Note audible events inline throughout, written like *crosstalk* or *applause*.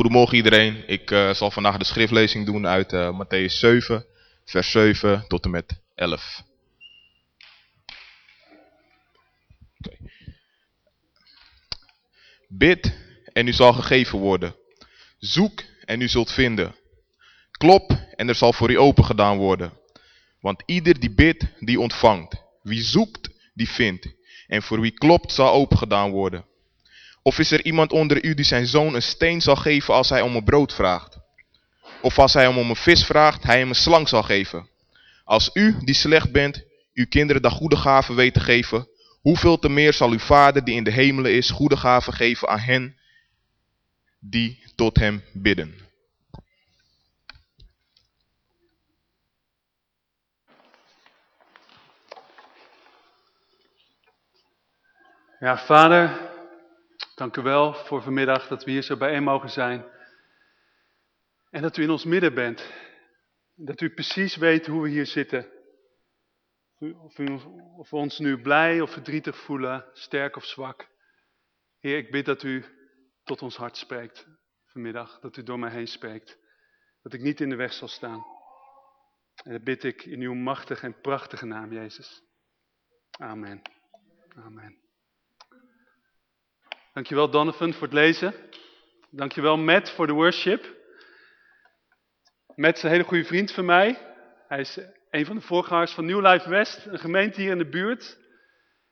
goedemorgen iedereen. Ik uh, zal vandaag de schriftlezing doen uit uh, Matthäus 7, vers 7 tot en met 11. Okay. Bid en u zal gegeven worden. Zoek en u zult vinden. Klop en er zal voor u open gedaan worden. Want ieder die bidt, die ontvangt. Wie zoekt, die vindt. En voor wie klopt, zal open gedaan worden. Of is er iemand onder u die zijn zoon een steen zal geven als hij om een brood vraagt? Of als hij hem om een vis vraagt, hij hem een slang zal geven? Als u, die slecht bent, uw kinderen de goede gaven weet te geven, hoeveel te meer zal uw vader die in de hemelen is, goede gaven geven aan hen die tot hem bidden. Ja, vader, Dank u wel voor vanmiddag dat we hier zo bijeen mogen zijn. En dat u in ons midden bent. Dat u precies weet hoe we hier zitten. Of, u, of we ons nu blij of verdrietig voelen, sterk of zwak. Heer, ik bid dat u tot ons hart spreekt vanmiddag. Dat u door mij heen spreekt. Dat ik niet in de weg zal staan. En dat bid ik in uw machtige en prachtige naam, Jezus. Amen. Amen. Dankjewel Donovan voor het lezen. Dankjewel Matt voor de worship. Matt is een hele goede vriend van mij. Hij is een van de voorgangers van New Life West, een gemeente hier in de buurt.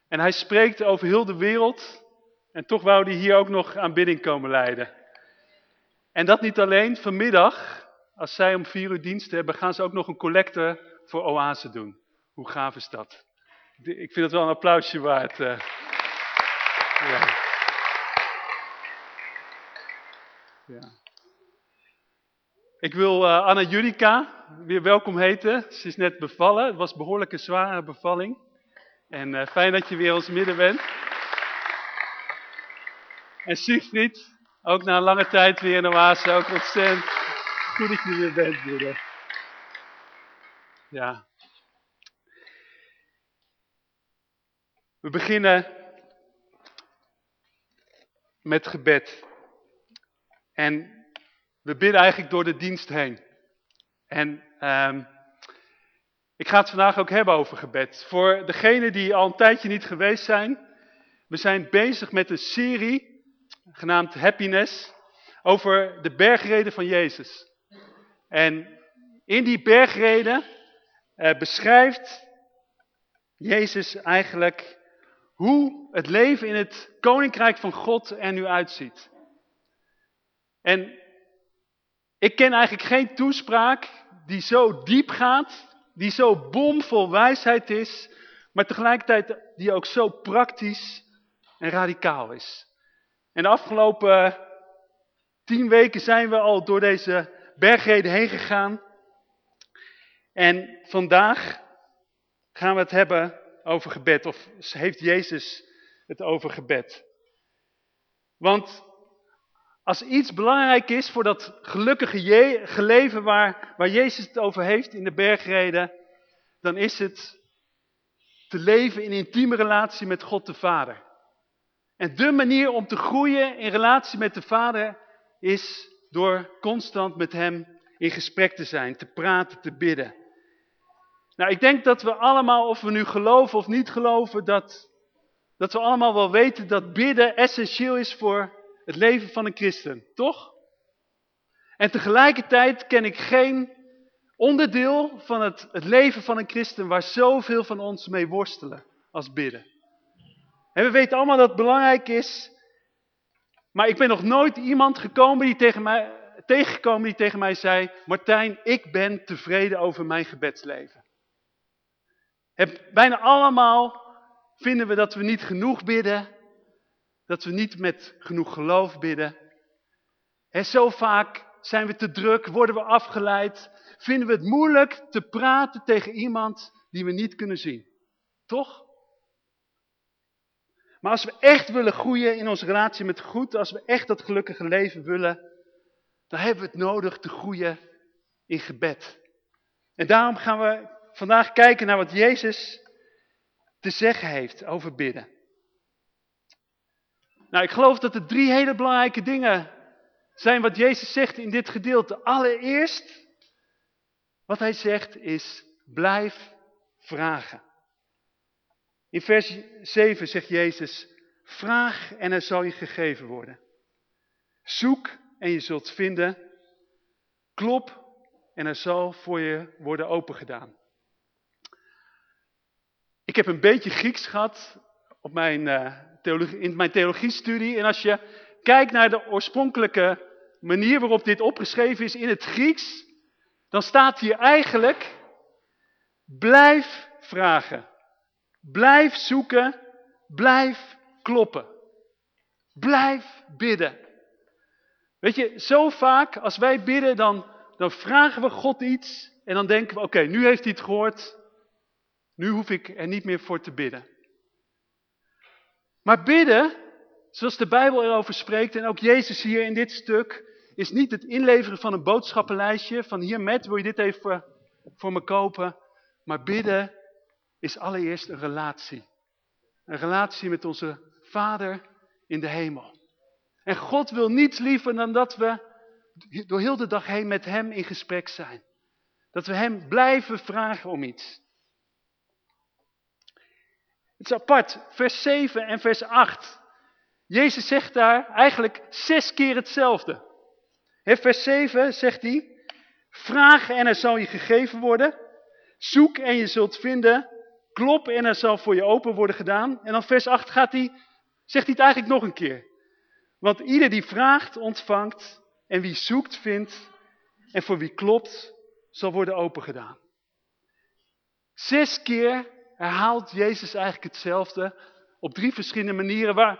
En hij spreekt over heel de wereld. En toch wou hij hier ook nog aanbidding komen leiden. En dat niet alleen, vanmiddag, als zij om vier uur dienst hebben, gaan ze ook nog een collecte voor Oase doen. Hoe gaaf is dat? Ik vind het wel een applausje waard. Uh, ja. Ja. Ik wil uh, Anna Judika weer welkom heten. Ze is net bevallen. Het was behoorlijk een zware bevalling. En uh, fijn dat je weer ons midden bent. En Siegfried, ook na een lange tijd weer in de Oase. Ook ontzettend goed dat je er weer bent, broeder. Ja. We beginnen met gebed. En we bidden eigenlijk door de dienst heen. En um, ik ga het vandaag ook hebben over gebed. Voor degenen die al een tijdje niet geweest zijn. We zijn bezig met een serie, genaamd Happiness, over de bergreden van Jezus. En in die bergreden uh, beschrijft Jezus eigenlijk hoe het leven in het koninkrijk van God er nu uitziet. En ik ken eigenlijk geen toespraak die zo diep gaat, die zo bomvol wijsheid is, maar tegelijkertijd die ook zo praktisch en radicaal is. En de afgelopen tien weken zijn we al door deze bergreden heen gegaan. En vandaag gaan we het hebben over gebed, of heeft Jezus het over gebed. Want als iets belangrijk is voor dat gelukkige leven waar, waar Jezus het over heeft in de bergreden, dan is het te leven in intieme relatie met God de Vader. En de manier om te groeien in relatie met de Vader is door constant met Hem in gesprek te zijn, te praten, te bidden. Nou, ik denk dat we allemaal, of we nu geloven of niet geloven, dat, dat we allemaal wel weten dat bidden essentieel is voor het leven van een christen, toch? En tegelijkertijd ken ik geen onderdeel van het, het leven van een christen waar zoveel van ons mee worstelen als bidden. En we weten allemaal dat het belangrijk is, maar ik ben nog nooit iemand gekomen die tegen mij, tegengekomen die tegen mij zei, Martijn, ik ben tevreden over mijn gebedsleven. bijna allemaal vinden we dat we niet genoeg bidden, dat we niet met genoeg geloof bidden. En zo vaak zijn we te druk, worden we afgeleid, vinden we het moeilijk te praten tegen iemand die we niet kunnen zien. Toch? Maar als we echt willen groeien in onze relatie met God, als we echt dat gelukkige leven willen, dan hebben we het nodig te groeien in gebed. En daarom gaan we vandaag kijken naar wat Jezus te zeggen heeft over bidden. Nou, ik geloof dat er drie hele belangrijke dingen zijn wat Jezus zegt in dit gedeelte. Allereerst, wat hij zegt is, blijf vragen. In vers 7 zegt Jezus, vraag en er zal je gegeven worden. Zoek en je zult vinden. Klop en er zal voor je worden opengedaan. Ik heb een beetje Grieks gehad op mijn, uh, theologie, in mijn theologiestudie. En als je kijkt naar de oorspronkelijke manier waarop dit opgeschreven is in het Grieks, dan staat hier eigenlijk, blijf vragen. Blijf zoeken, blijf kloppen. Blijf bidden. Weet je, zo vaak als wij bidden, dan, dan vragen we God iets en dan denken we, oké, nu heeft hij het gehoord, nu hoef ik er niet meer voor te bidden. Maar bidden, zoals de Bijbel erover spreekt en ook Jezus hier in dit stuk, is niet het inleveren van een boodschappenlijstje van hier met, wil je dit even voor me kopen. Maar bidden is allereerst een relatie. Een relatie met onze Vader in de hemel. En God wil niets liever dan dat we door heel de dag heen met hem in gesprek zijn. Dat we hem blijven vragen om iets. Het is apart, vers 7 en vers 8. Jezus zegt daar eigenlijk zes keer hetzelfde. In vers 7 zegt hij, vraag en er zal je gegeven worden. Zoek en je zult vinden. Klop en er zal voor je open worden gedaan. En dan vers 8 gaat hij, zegt hij het eigenlijk nog een keer. Want ieder die vraagt, ontvangt. En wie zoekt, vindt. En voor wie klopt, zal worden open gedaan. Zes keer herhaalt Jezus eigenlijk hetzelfde. Op drie verschillende manieren. Waar,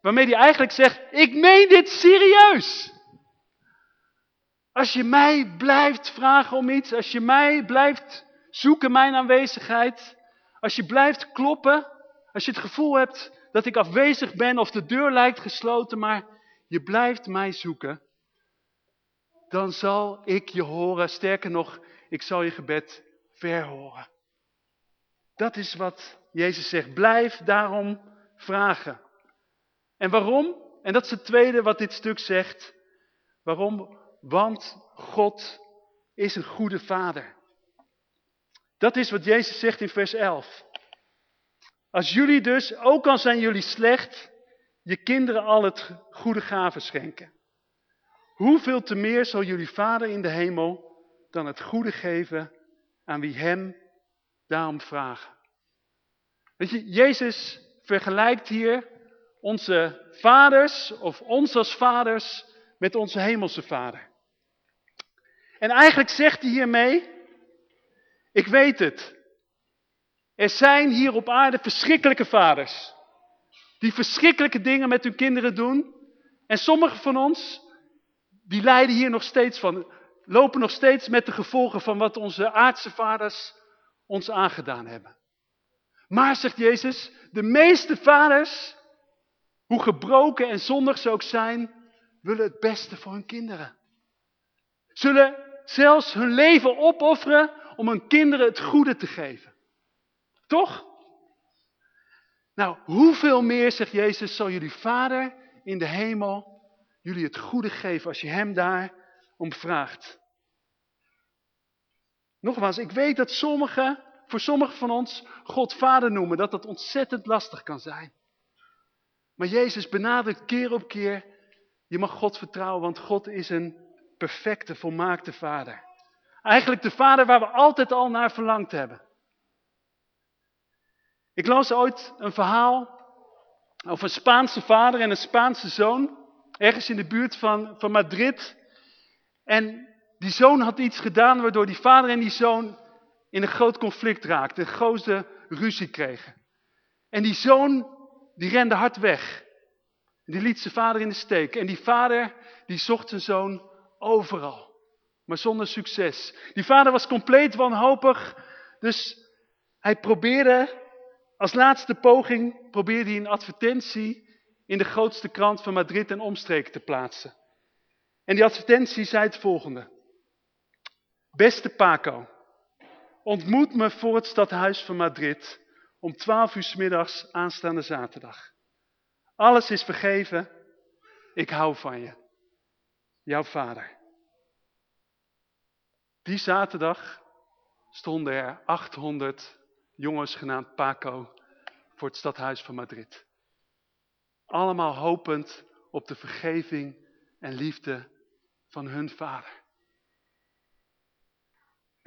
waarmee hij eigenlijk zegt, ik meen dit serieus. Als je mij blijft vragen om iets, als je mij blijft zoeken mijn aanwezigheid, als je blijft kloppen, als je het gevoel hebt dat ik afwezig ben of de deur lijkt gesloten, maar je blijft mij zoeken, dan zal ik je horen. Sterker nog, ik zal je gebed verhoren. Dat is wat Jezus zegt. Blijf daarom vragen. En waarom? En dat is het tweede wat dit stuk zegt. Waarom? Want God is een goede vader. Dat is wat Jezus zegt in vers 11. Als jullie dus, ook al zijn jullie slecht, je kinderen al het goede gaven schenken. Hoeveel te meer zal jullie vader in de hemel dan het goede geven aan wie hem daarom vragen. Weet je, Jezus vergelijkt hier onze vaders of ons als vaders met onze hemelse vader. En eigenlijk zegt hij hiermee, ik weet het. Er zijn hier op aarde verschrikkelijke vaders. Die verschrikkelijke dingen met hun kinderen doen. En sommigen van ons, die lijden hier nog steeds van. Lopen nog steeds met de gevolgen van wat onze aardse vaders ons aangedaan hebben. Maar, zegt Jezus, de meeste vaders, hoe gebroken en zondig ze ook zijn, willen het beste voor hun kinderen. Zullen zelfs hun leven opofferen om hun kinderen het goede te geven. Toch? Nou, hoeveel meer, zegt Jezus, zal jullie vader in de hemel jullie het goede geven als je hem daar om vraagt. Nogmaals, ik weet dat sommigen, voor sommigen van ons, God vader noemen, dat dat ontzettend lastig kan zijn. Maar Jezus benadrukt keer op keer, je mag God vertrouwen, want God is een perfecte, volmaakte vader. Eigenlijk de vader waar we altijd al naar verlangd hebben. Ik las ooit een verhaal over een Spaanse vader en een Spaanse zoon. Ergens in de buurt van, van Madrid. En die zoon had iets gedaan waardoor die vader en die zoon in een groot conflict raakten. Een grote ruzie kregen. En die zoon die rende hard weg. Die liet zijn vader in de steek. En die vader die zocht zijn zoon overal. Maar zonder succes. Die vader was compleet wanhopig. Dus hij probeerde, als laatste poging, probeerde hij een advertentie in de grootste krant van Madrid en omstreken te plaatsen. En die advertentie zei het volgende. Beste Paco, ontmoet me voor het stadhuis van Madrid om 12 uur middags aanstaande zaterdag. Alles is vergeven, ik hou van je. jouw vader. Die zaterdag stonden er 800 jongens genaamd Paco voor het stadhuis van Madrid. Allemaal hopend op de vergeving en liefde van hun vader.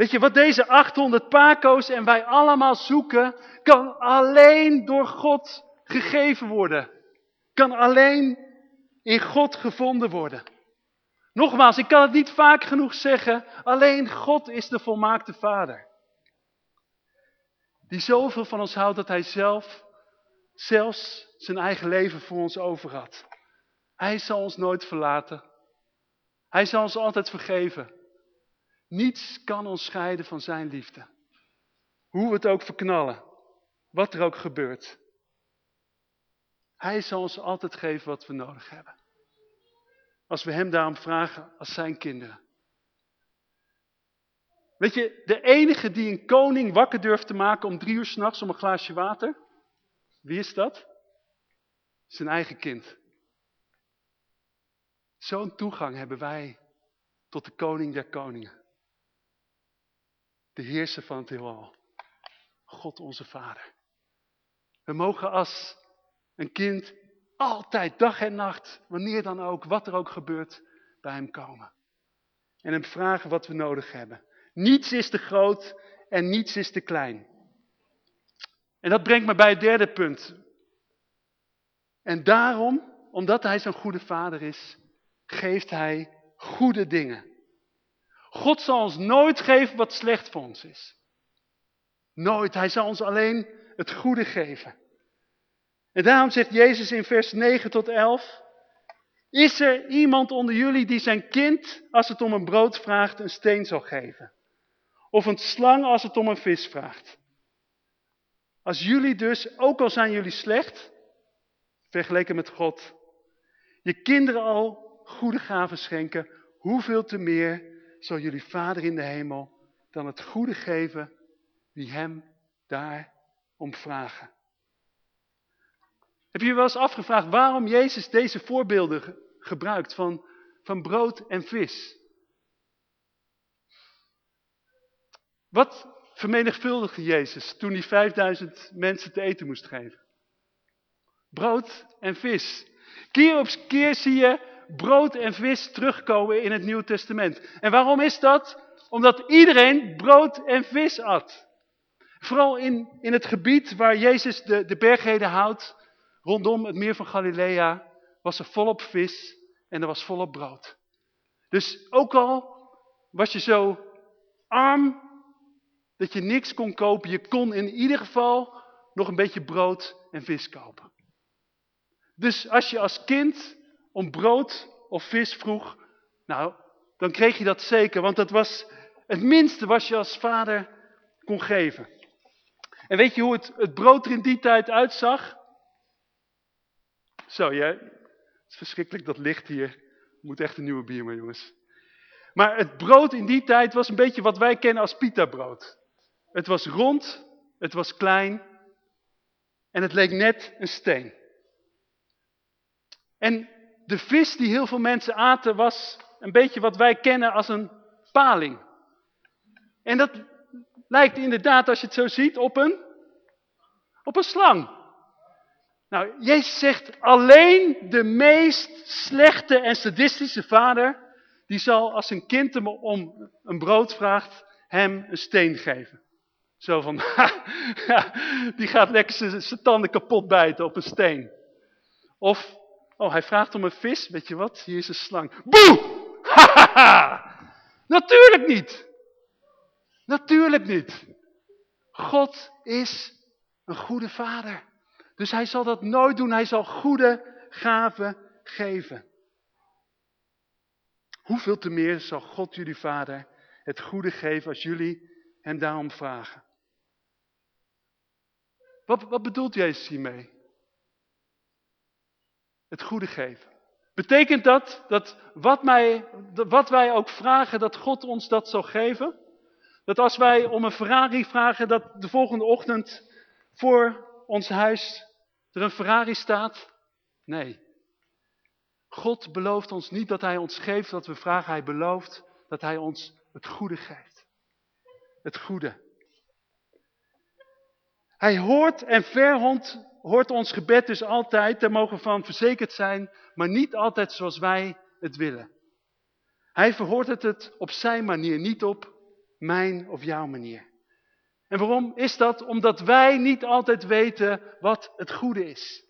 Weet je, wat deze 800 Paco's en wij allemaal zoeken, kan alleen door God gegeven worden. Kan alleen in God gevonden worden. Nogmaals, ik kan het niet vaak genoeg zeggen, alleen God is de volmaakte Vader. Die zoveel van ons houdt dat hij zelf, zelfs zijn eigen leven voor ons over had. Hij zal ons nooit verlaten. Hij zal ons altijd vergeven. Niets kan ons scheiden van zijn liefde. Hoe we het ook verknallen. Wat er ook gebeurt. Hij zal ons altijd geven wat we nodig hebben. Als we hem daarom vragen als zijn kinderen. Weet je, de enige die een koning wakker durft te maken om drie uur s'nachts om een glaasje water. Wie is dat? Zijn eigen kind. Zo'n toegang hebben wij tot de koning der koningen. De heerser van het heelal. God onze vader. We mogen als een kind altijd, dag en nacht, wanneer dan ook, wat er ook gebeurt, bij hem komen. En hem vragen wat we nodig hebben. Niets is te groot en niets is te klein. En dat brengt me bij het derde punt. En daarom, omdat hij zo'n goede vader is, geeft hij goede dingen. God zal ons nooit geven wat slecht voor ons is. Nooit. Hij zal ons alleen het goede geven. En daarom zegt Jezus in vers 9 tot 11. Is er iemand onder jullie die zijn kind, als het om een brood vraagt, een steen zal geven? Of een slang als het om een vis vraagt? Als jullie dus, ook al zijn jullie slecht, vergeleken met God, je kinderen al goede gaven schenken, hoeveel te meer zal jullie Vader in de hemel dan het goede geven wie hem daar om vragen. Heb je je wel eens afgevraagd waarom Jezus deze voorbeelden gebruikt van, van brood en vis? Wat vermenigvuldigde Jezus toen hij 5000 mensen te eten moest geven? Brood en vis. Keer op keer zie je brood en vis terugkomen in het Nieuwe Testament. En waarom is dat? Omdat iedereen brood en vis at. Vooral in, in het gebied waar Jezus de, de bergheden houdt, rondom het meer van Galilea, was er volop vis en er was volop brood. Dus ook al was je zo arm dat je niks kon kopen, je kon in ieder geval nog een beetje brood en vis kopen. Dus als je als kind om brood of vis vroeg, nou, dan kreeg je dat zeker, want dat was het minste wat je als vader kon geven. En weet je hoe het, het brood er in die tijd uitzag? Zo, ja, het is verschrikkelijk, dat licht hier. Moet echt een nieuwe bier maar jongens. Maar het brood in die tijd was een beetje wat wij kennen als pita brood. Het was rond, het was klein en het leek net een steen. En de vis die heel veel mensen aten was een beetje wat wij kennen als een paling. En dat lijkt inderdaad, als je het zo ziet, op een, op een slang. Nou, Jezus zegt, alleen de meest slechte en sadistische vader, die zal als een kind hem om een brood vraagt, hem een steen geven. Zo van, *laughs* die gaat lekker zijn tanden kapot bijten op een steen. Of Oh, hij vraagt om een vis. Weet je wat? Hier is een slang. Boe! *laughs* Natuurlijk niet. Natuurlijk niet. God is een goede vader. Dus hij zal dat nooit doen. Hij zal goede gaven geven. Hoeveel te meer zal God jullie vader het goede geven als jullie hem daarom vragen. Wat, wat bedoelt Jezus hiermee? Het goede geven. Betekent dat dat wat, wat wij ook vragen, dat God ons dat zal geven? Dat als wij om een Ferrari vragen, dat de volgende ochtend voor ons huis er een Ferrari staat? Nee. God belooft ons niet dat hij ons geeft wat we vragen. Hij belooft dat hij ons het goede geeft. Het goede. Hij hoort en verhond, hoort ons gebed dus altijd. Daar mogen we van verzekerd zijn. Maar niet altijd zoals wij het willen. Hij verhoort het, het op zijn manier. Niet op mijn of jouw manier. En waarom is dat? Omdat wij niet altijd weten wat het goede is.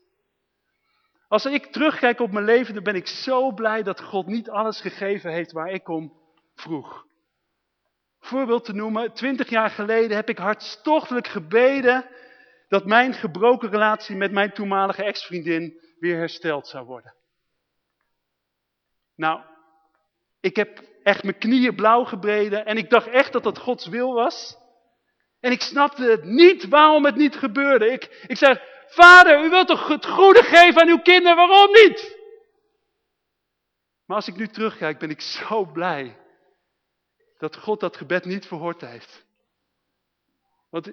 Als ik terugkijk op mijn leven, dan ben ik zo blij dat God niet alles gegeven heeft waar ik om vroeg. Voorbeeld te noemen, twintig jaar geleden heb ik hartstochtelijk gebeden dat mijn gebroken relatie met mijn toenmalige ex-vriendin weer hersteld zou worden. Nou, ik heb echt mijn knieën blauw gebreden en ik dacht echt dat dat Gods wil was. En ik snapte het niet waarom het niet gebeurde. Ik, ik zei, vader, u wilt toch het goede geven aan uw kinderen, waarom niet? Maar als ik nu terugkijk, ben ik zo blij dat God dat gebed niet verhoord heeft. Want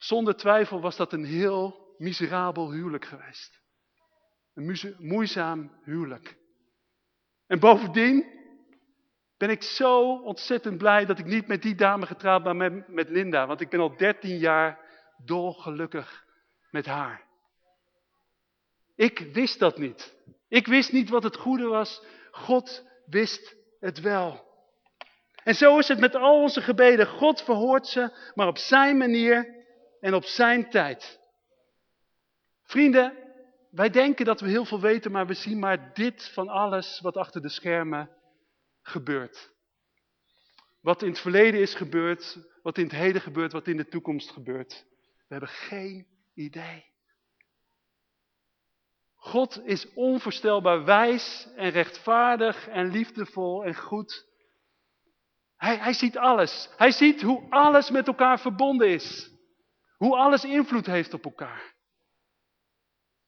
zonder twijfel was dat een heel miserabel huwelijk geweest. Een moeizaam huwelijk. En bovendien ben ik zo ontzettend blij dat ik niet met die dame getrouwd ben, met, met Linda. Want ik ben al 13 jaar dolgelukkig met haar. Ik wist dat niet. Ik wist niet wat het goede was. God wist het wel. En zo is het met al onze gebeden. God verhoort ze, maar op zijn manier en op zijn tijd. Vrienden, wij denken dat we heel veel weten, maar we zien maar dit van alles wat achter de schermen gebeurt. Wat in het verleden is gebeurd, wat in het heden gebeurt, wat in de toekomst gebeurt. We hebben geen idee. God is onvoorstelbaar wijs en rechtvaardig en liefdevol en goed. Hij, hij ziet alles. Hij ziet hoe alles met elkaar verbonden is. Hoe alles invloed heeft op elkaar.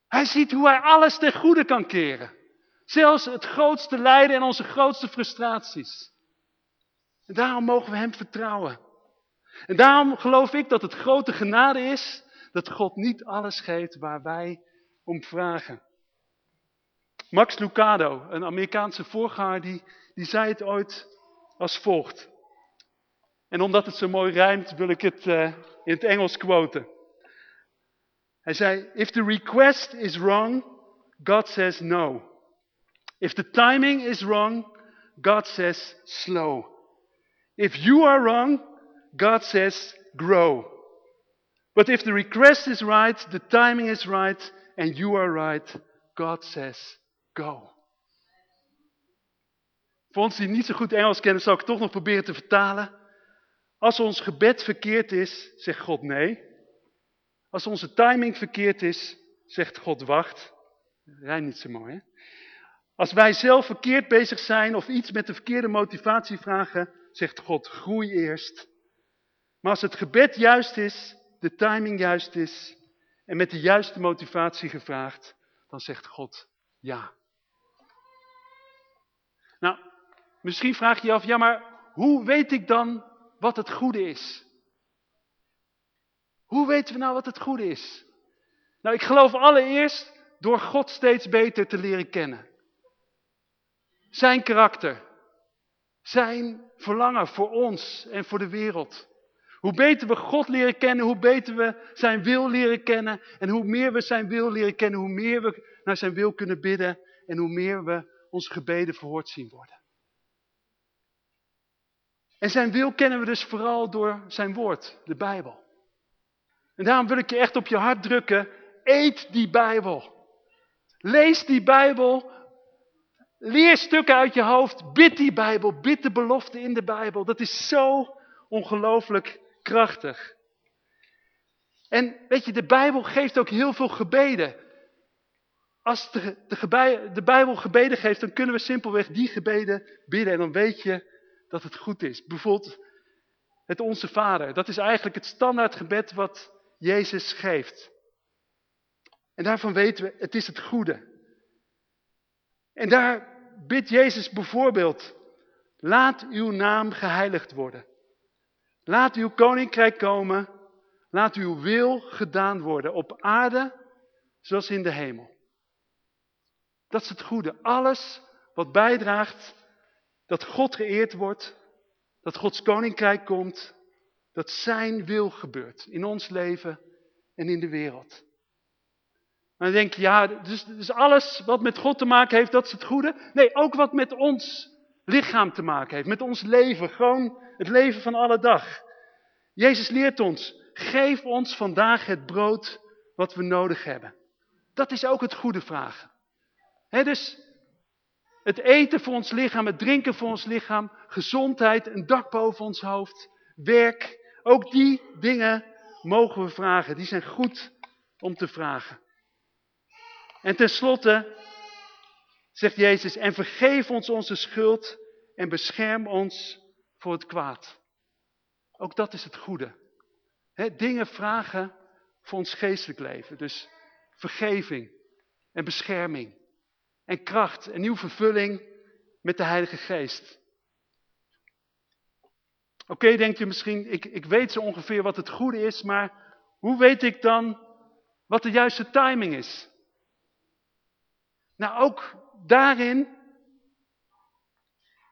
Hij ziet hoe hij alles ten goede kan keren. Zelfs het grootste lijden en onze grootste frustraties. En daarom mogen we hem vertrouwen. En daarom geloof ik dat het grote genade is dat God niet alles geeft waar wij om vragen. Max Lucado, een Amerikaanse voorganger, die, die zei het ooit als volgt. En omdat het zo mooi rijmt, wil ik het uh, in het Engels quoten. Hij zei, if the request is wrong, God says no. If the timing is wrong, God says slow. If you are wrong, God says grow. But if the request is right, the timing is right, and you are right, God says go. Voor ons die niet zo goed Engels kennen, zal ik toch nog proberen te vertalen. Als ons gebed verkeerd is, zegt God nee. Als onze timing verkeerd is, zegt God wacht. Rijn niet zo mooi, hè? Als wij zelf verkeerd bezig zijn of iets met de verkeerde motivatie vragen, zegt God groei eerst. Maar als het gebed juist is, de timing juist is en met de juiste motivatie gevraagd, dan zegt God ja. Nou, misschien vraag je je af, ja maar hoe weet ik dan wat het goede is? Hoe weten we nou wat het goede is? Nou, ik geloof allereerst door God steeds beter te leren kennen. Zijn karakter. Zijn verlangen voor ons en voor de wereld. Hoe beter we God leren kennen, hoe beter we zijn wil leren kennen. En hoe meer we zijn wil leren kennen, hoe meer we naar zijn wil kunnen bidden. En hoe meer we onze gebeden verhoord zien worden. En zijn wil kennen we dus vooral door zijn woord, de Bijbel. En daarom wil ik je echt op je hart drukken, eet die Bijbel. Lees die Bijbel, leer stukken uit je hoofd, bid die Bijbel, bid de belofte in de Bijbel. Dat is zo ongelooflijk krachtig. En weet je, de Bijbel geeft ook heel veel gebeden. Als de, de, de Bijbel gebeden geeft, dan kunnen we simpelweg die gebeden bidden. En dan weet je dat het goed is. Bijvoorbeeld het Onze Vader. Dat is eigenlijk het standaard gebed wat Jezus geeft. En daarvan weten we, het is het goede. En daar bidt Jezus bijvoorbeeld, laat uw naam geheiligd worden. Laat uw koninkrijk komen, laat uw wil gedaan worden op aarde zoals in de hemel. Dat is het goede. Alles wat bijdraagt dat God geëerd wordt, dat Gods koninkrijk komt, dat zijn wil gebeurt in ons leven en in de wereld. Maar dan denk je, ja, dus, dus alles wat met God te maken heeft, dat is het goede. Nee, ook wat met ons lichaam te maken heeft, met ons leven, gewoon het leven van alle dag. Jezus leert ons, geef ons vandaag het brood wat we nodig hebben. Dat is ook het goede vragen. Dus het eten voor ons lichaam, het drinken voor ons lichaam, gezondheid, een dak boven ons hoofd, werk. Ook die dingen mogen we vragen. Die zijn goed om te vragen. En tenslotte zegt Jezus, en vergeef ons onze schuld en bescherm ons voor het kwaad. Ook dat is het goede. dingen vragen voor ons geestelijk leven. Dus vergeving en bescherming en kracht en nieuwe vervulling met de Heilige Geest. Oké, denk je misschien, ik, ik weet zo ongeveer wat het goede is, maar hoe weet ik dan wat de juiste timing is? Nou, ook daarin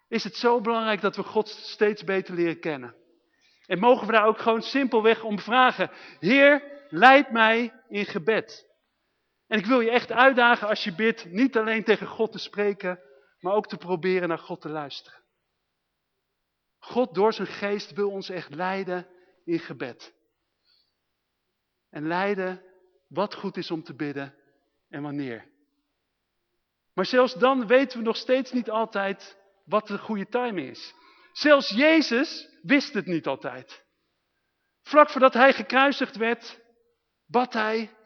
is het zo belangrijk dat we God steeds beter leren kennen. En mogen we daar ook gewoon simpelweg om vragen. Heer, leid mij in gebed. En ik wil je echt uitdagen als je bidt, niet alleen tegen God te spreken, maar ook te proberen naar God te luisteren. God door zijn geest wil ons echt leiden in gebed. En leiden wat goed is om te bidden en wanneer. Maar zelfs dan weten we nog steeds niet altijd wat de goede timing is. Zelfs Jezus wist het niet altijd. Vlak voordat hij gekruisigd werd, bad hij,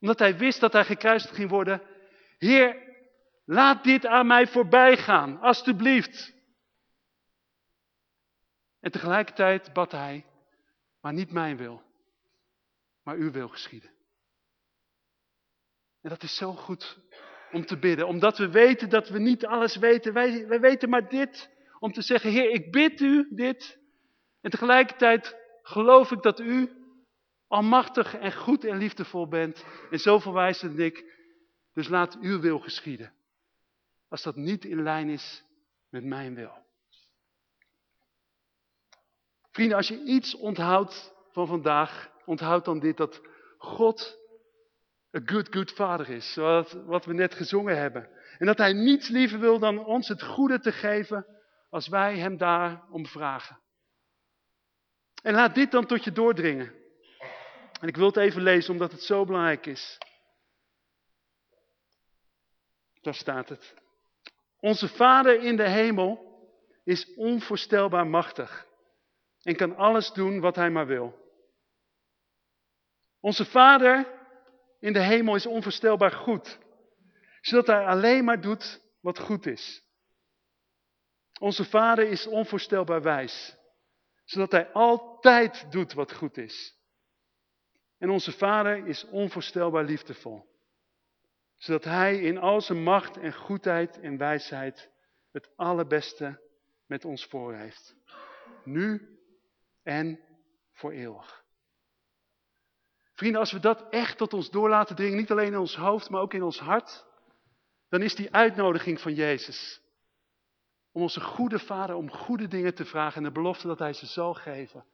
omdat hij wist dat hij gekruisigd ging worden, Heer, laat dit aan mij voorbij gaan, alstublieft. En tegelijkertijd bad hij, maar niet mijn wil, maar uw wil geschieden. En dat is zo goed om te bidden. Omdat we weten dat we niet alles weten. Wij, wij weten maar dit. Om te zeggen, Heer, ik bid u dit. En tegelijkertijd geloof ik dat u almachtig en goed en liefdevol bent. En zoveel wijzer dan ik. Dus laat uw wil geschieden. Als dat niet in lijn is met mijn wil. Vrienden, als je iets onthoudt van vandaag, onthoud dan dit. Dat God een good, good vader is. Zoals wat we net gezongen hebben. En dat hij niets liever wil dan ons het goede te geven als wij hem daarom vragen. En laat dit dan tot je doordringen. En ik wil het even lezen omdat het zo belangrijk is. Daar staat het. Onze Vader in de hemel is onvoorstelbaar machtig en kan alles doen wat hij maar wil. Onze Vader in de hemel is onvoorstelbaar goed. Zodat hij alleen maar doet wat goed is. Onze vader is onvoorstelbaar wijs. Zodat hij altijd doet wat goed is. En onze vader is onvoorstelbaar liefdevol. Zodat hij in al zijn macht en goedheid en wijsheid het allerbeste met ons voor heeft. Nu en voor eeuwig. Vrienden, als we dat echt tot ons door laten dringen, niet alleen in ons hoofd, maar ook in ons hart, dan is die uitnodiging van Jezus om onze goede vader om goede dingen te vragen en de belofte dat hij ze zal geven.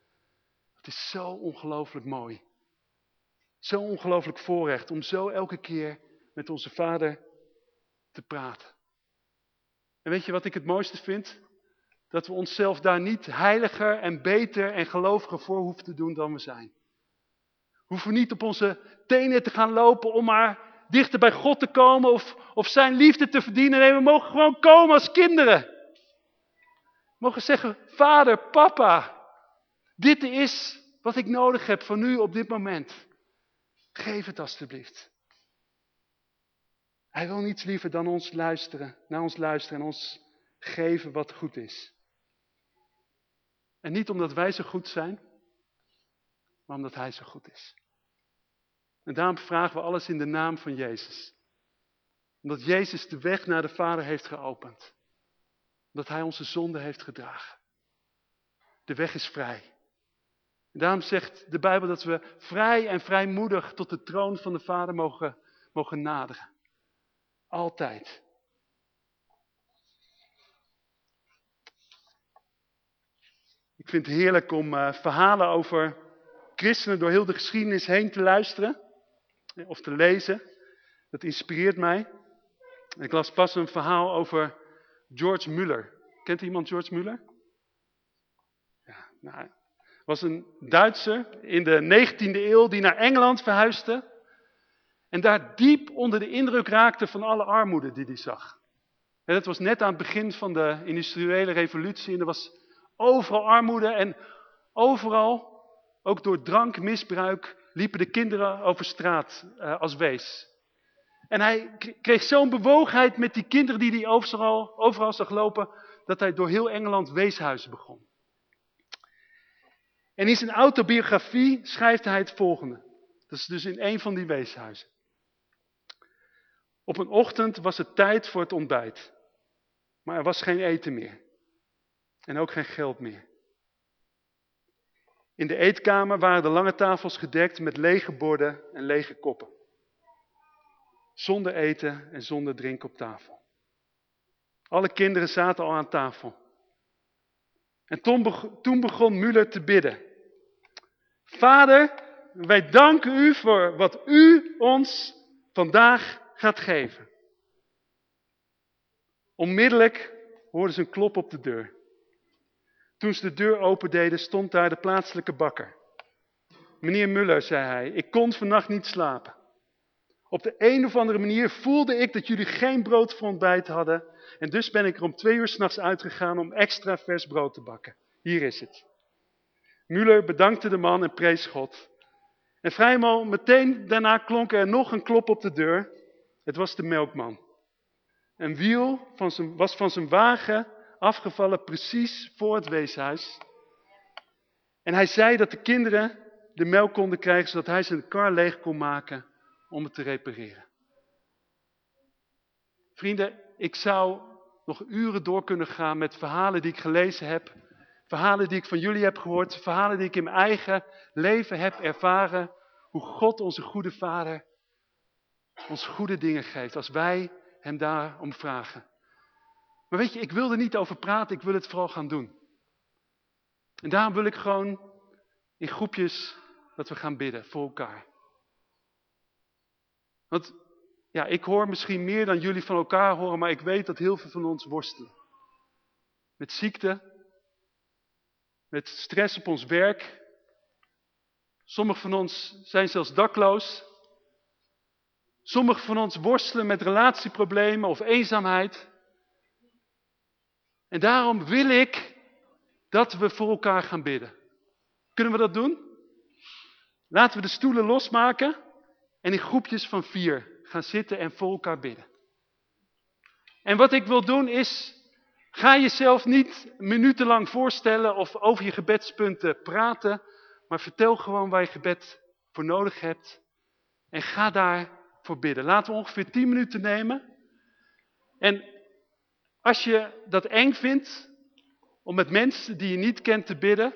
Het is zo ongelooflijk mooi. Zo ongelooflijk voorrecht om zo elke keer met onze vader te praten. En weet je wat ik het mooiste vind? Dat we onszelf daar niet heiliger en beter en geloviger voor hoeven te doen dan we zijn hoeven niet op onze tenen te gaan lopen om maar dichter bij God te komen of, of zijn liefde te verdienen. Nee, we mogen gewoon komen als kinderen. We mogen zeggen, vader, papa, dit is wat ik nodig heb van u op dit moment. Geef het alstublieft. Hij wil niets liever dan ons luisteren, naar ons luisteren en ons geven wat goed is. En niet omdat wij zo goed zijn, maar omdat hij zo goed is. En daarom vragen we alles in de naam van Jezus. Omdat Jezus de weg naar de Vader heeft geopend. Omdat Hij onze zonde heeft gedragen. De weg is vrij. Daarom zegt de Bijbel dat we vrij en vrijmoedig tot de troon van de Vader mogen, mogen naderen. Altijd. Ik vind het heerlijk om uh, verhalen over christenen door heel de geschiedenis heen te luisteren. Of te lezen. Dat inspireert mij. Ik las pas een verhaal over George Muller. Kent iemand George Muller? Ja, nou, was een Duitser in de 19e eeuw die naar Engeland verhuisde. En daar diep onder de indruk raakte van alle armoede die hij zag. En dat was net aan het begin van de industriële revolutie. En er was overal armoede en overal, ook door drankmisbruik, liepen de kinderen over straat uh, als wees. En hij kreeg zo'n bewogenheid met die kinderen die hij overal, overal zag lopen, dat hij door heel Engeland weeshuizen begon. En in zijn autobiografie schrijft hij het volgende. Dat is dus in een van die weeshuizen. Op een ochtend was het tijd voor het ontbijt. Maar er was geen eten meer. En ook geen geld meer. In de eetkamer waren de lange tafels gedekt met lege borden en lege koppen. Zonder eten en zonder drinken op tafel. Alle kinderen zaten al aan tafel. En toen begon Muller te bidden. Vader, wij danken u voor wat u ons vandaag gaat geven. Onmiddellijk hoorden ze een klop op de deur. Toen ze de deur opendeden, stond daar de plaatselijke bakker. Meneer Muller, zei hij, ik kon vannacht niet slapen. Op de een of andere manier voelde ik dat jullie geen brood voor ontbijt hadden. En dus ben ik er om twee uur s'nachts uitgegaan om extra vers brood te bakken. Hier is het. Muller bedankte de man en prees God. En vrijwel meteen daarna klonk er nog een klop op de deur. Het was de melkman. Een wiel van zijn, was van zijn wagen afgevallen precies voor het weeshuis. En hij zei dat de kinderen de melk konden krijgen zodat hij zijn kar leeg kon maken om het te repareren. Vrienden, ik zou nog uren door kunnen gaan met verhalen die ik gelezen heb. Verhalen die ik van jullie heb gehoord. Verhalen die ik in mijn eigen leven heb ervaren. Hoe God onze goede vader ons goede dingen geeft. Als wij hem daarom vragen. Maar weet je, ik wil er niet over praten. Ik wil het vooral gaan doen. En daarom wil ik gewoon in groepjes dat we gaan bidden voor elkaar. Want ja, ik hoor misschien meer dan jullie van elkaar horen, maar ik weet dat heel veel van ons worstelen. Met ziekte, met stress op ons werk. Sommigen van ons zijn zelfs dakloos. Sommigen van ons worstelen met relatieproblemen of eenzaamheid. En daarom wil ik dat we voor elkaar gaan bidden. Kunnen we dat doen? Laten we de stoelen losmaken en in groepjes van vier gaan zitten en voor elkaar bidden. En wat ik wil doen is, ga jezelf niet minutenlang voorstellen of over je gebedspunten praten, maar vertel gewoon waar je gebed voor nodig hebt en ga daarvoor bidden. Laten we ongeveer 10 minuten nemen. En als je dat eng vindt om met mensen die je niet kent te bidden,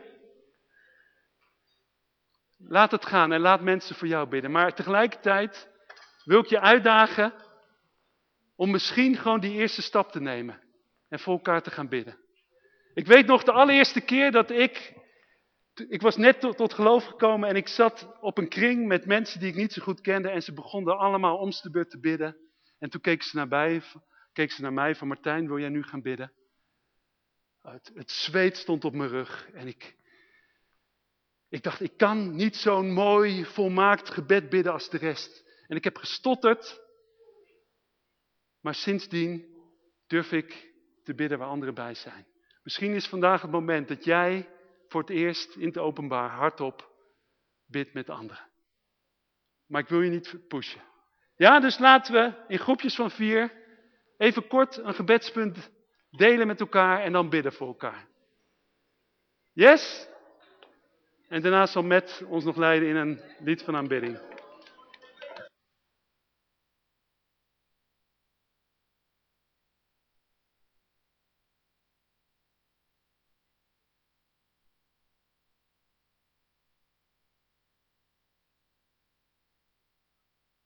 laat het gaan en laat mensen voor jou bidden. Maar tegelijkertijd wil ik je uitdagen om misschien gewoon die eerste stap te nemen en voor elkaar te gaan bidden. Ik weet nog de allereerste keer dat ik, ik was net tot, geloof gekomen en ik zat op een kring met mensen die ik niet zo goed kende en ze begonnen allemaal om de beurt te bidden. En toen keek ze naar, bij, keek ze naar mij van Martijn, wil jij nu gaan bidden? Het, het zweet stond op mijn rug en ik, ik dacht, ik kan niet zo'n mooi, volmaakt gebed bidden als de rest. En ik heb gestotterd. Maar sindsdien durf ik te bidden waar anderen bij zijn. Misschien is vandaag het moment dat jij voor het eerst in het openbaar hardop bidt met anderen. Maar ik wil je niet pushen. Ja, dus laten we in groepjes van vier even kort een gebedspunt delen met elkaar en dan bidden voor elkaar. Yes? En daarna zal Met ons nog leiden in een lied van aanbidding.